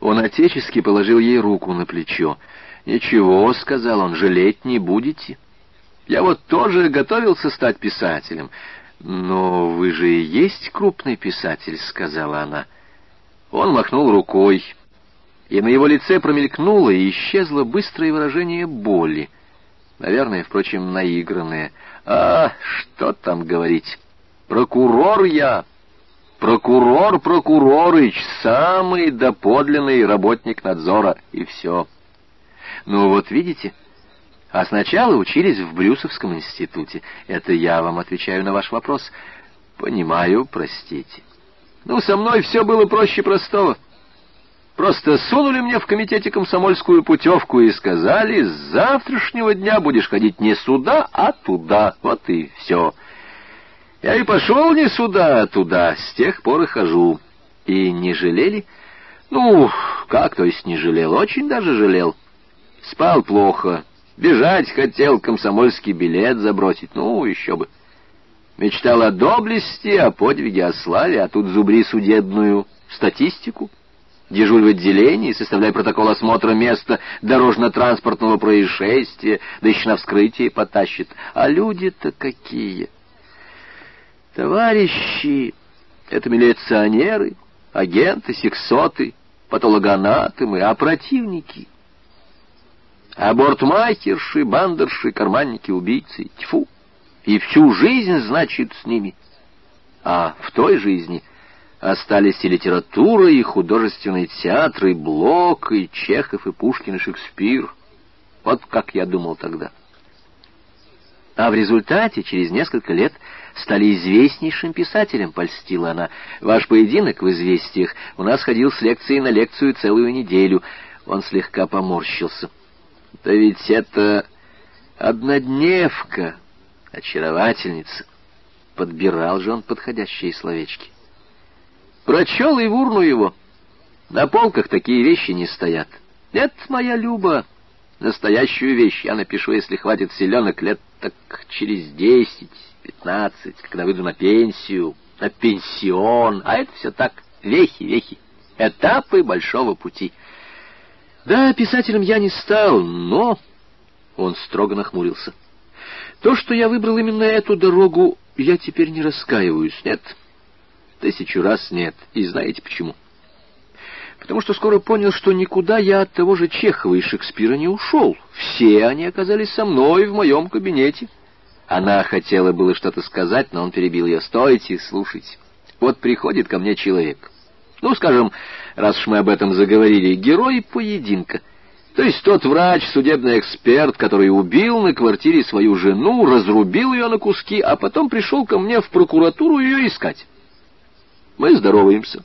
Он отечески положил ей руку на плечо. «Ничего», — сказал он, — «жалеть не будете». «Я вот тоже готовился стать писателем». «Но вы же и есть крупный писатель», — сказала она. Он махнул рукой, и на его лице промелькнуло и исчезло быстрое выражение боли. Наверное, впрочем, наигранное. «А, что там говорить? Прокурор я!» Прокурор Прокурорыч, самый доподлинный работник надзора, и все. Ну вот видите, а сначала учились в Брюсовском институте. Это я вам отвечаю на ваш вопрос. Понимаю, простите. Ну, со мной все было проще простого. Просто сунули мне в комитете комсомольскую путевку и сказали, с завтрашнего дня будешь ходить не сюда, а туда. Вот и все. Я и пошел не сюда, а туда, с тех пор и хожу. И не жалели? Ну, как, то есть не жалел? Очень даже жалел. Спал плохо, бежать хотел, комсомольский билет забросить, ну, еще бы. Мечтал о доблести, о подвиге, о славе, а тут зубри судебную статистику. Дежурь в отделении, составляй протокол осмотра места дорожно-транспортного происшествия, да еще на вскрытие потащит. А люди-то какие! Товарищи, это милиционеры, агенты, сексоты, патологоанатомы, а противники. Абортмахерши, бандерши, карманники, убийцы. Тьфу! И всю жизнь, значит, с ними. А в той жизни остались и литература, и художественный театр, и Блок, и Чехов, и Пушкин, и Шекспир. Вот как я думал тогда. А в результате, через несколько лет, стали известнейшим писателем, польстила она. Ваш поединок в «Известиях» у нас ходил с лекции на лекцию целую неделю. Он слегка поморщился. Да ведь это однодневка, очаровательница. Подбирал же он подходящие словечки. Прочел и в урну его. На полках такие вещи не стоят. Нет, моя Люба, настоящую вещь я напишу, если хватит селенок, лет так через десять, пятнадцать, когда выйду на пенсию, на пенсион. А это все так, вехи, вехи, этапы большого пути. Да, писателем я не стал, но... Он строго нахмурился. То, что я выбрал именно эту дорогу, я теперь не раскаиваюсь, нет. Тысячу раз нет. И знаете почему? Потому что скоро понял, что никуда я от того же Чехова и Шекспира не ушел. Все они оказались со мной в моем кабинете. Она хотела было что-то сказать, но он перебил ее. «Стойте, слушайте. Вот приходит ко мне человек. Ну, скажем, раз уж мы об этом заговорили, герой поединка». То есть тот врач, судебный эксперт, который убил на квартире свою жену, разрубил ее на куски, а потом пришел ко мне в прокуратуру ее искать. Мы здороваемся.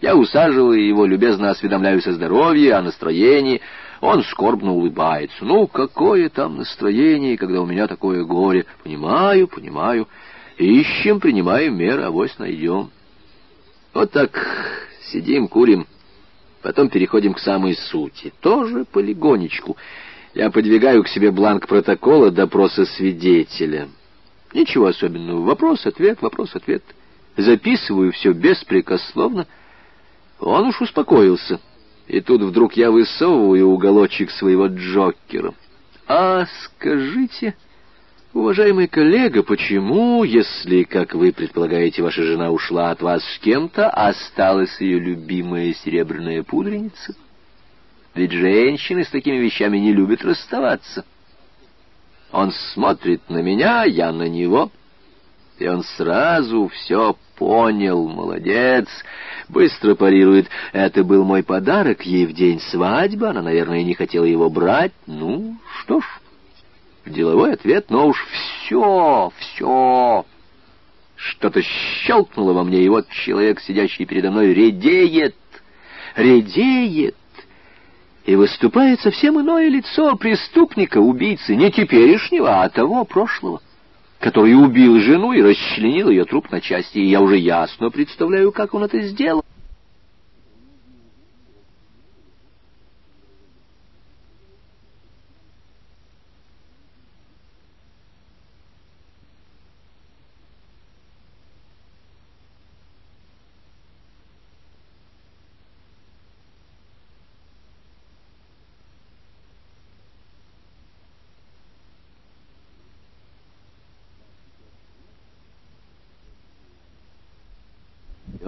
Я усаживаю его, любезно осведомляюсь о здоровье, о настроении. Он скорбно улыбается. Ну, какое там настроение, когда у меня такое горе? Понимаю, понимаю. Ищем, принимаем меры, авось найдем. Вот так сидим, курим, потом переходим к самой сути. Тоже полигонечку. Я подвигаю к себе бланк протокола допроса свидетеля. Ничего особенного. Вопрос-ответ, вопрос-ответ. Записываю все беспрекословно, — он уж успокоился. И тут вдруг я высовываю уголочек своего Джокера. «А скажите, уважаемый коллега, почему, если, как вы предполагаете, ваша жена ушла от вас с кем-то, осталась ее любимая серебряная пудреница? Ведь женщины с такими вещами не любят расставаться». Он смотрит на меня, я на него, и он сразу все понял, молодец, быстро парирует. Это был мой подарок ей в день свадьбы, она, наверное, не хотела его брать. Ну, что ж, деловой ответ, но уж все, все. Что-то щелкнуло во мне, и вот человек, сидящий передо мной, редеет, редеет. И выступает совсем иное лицо преступника, убийцы, не теперешнего, а того прошлого который убил жену и расчленил ее труп на части, и я уже ясно представляю, как он это сделал.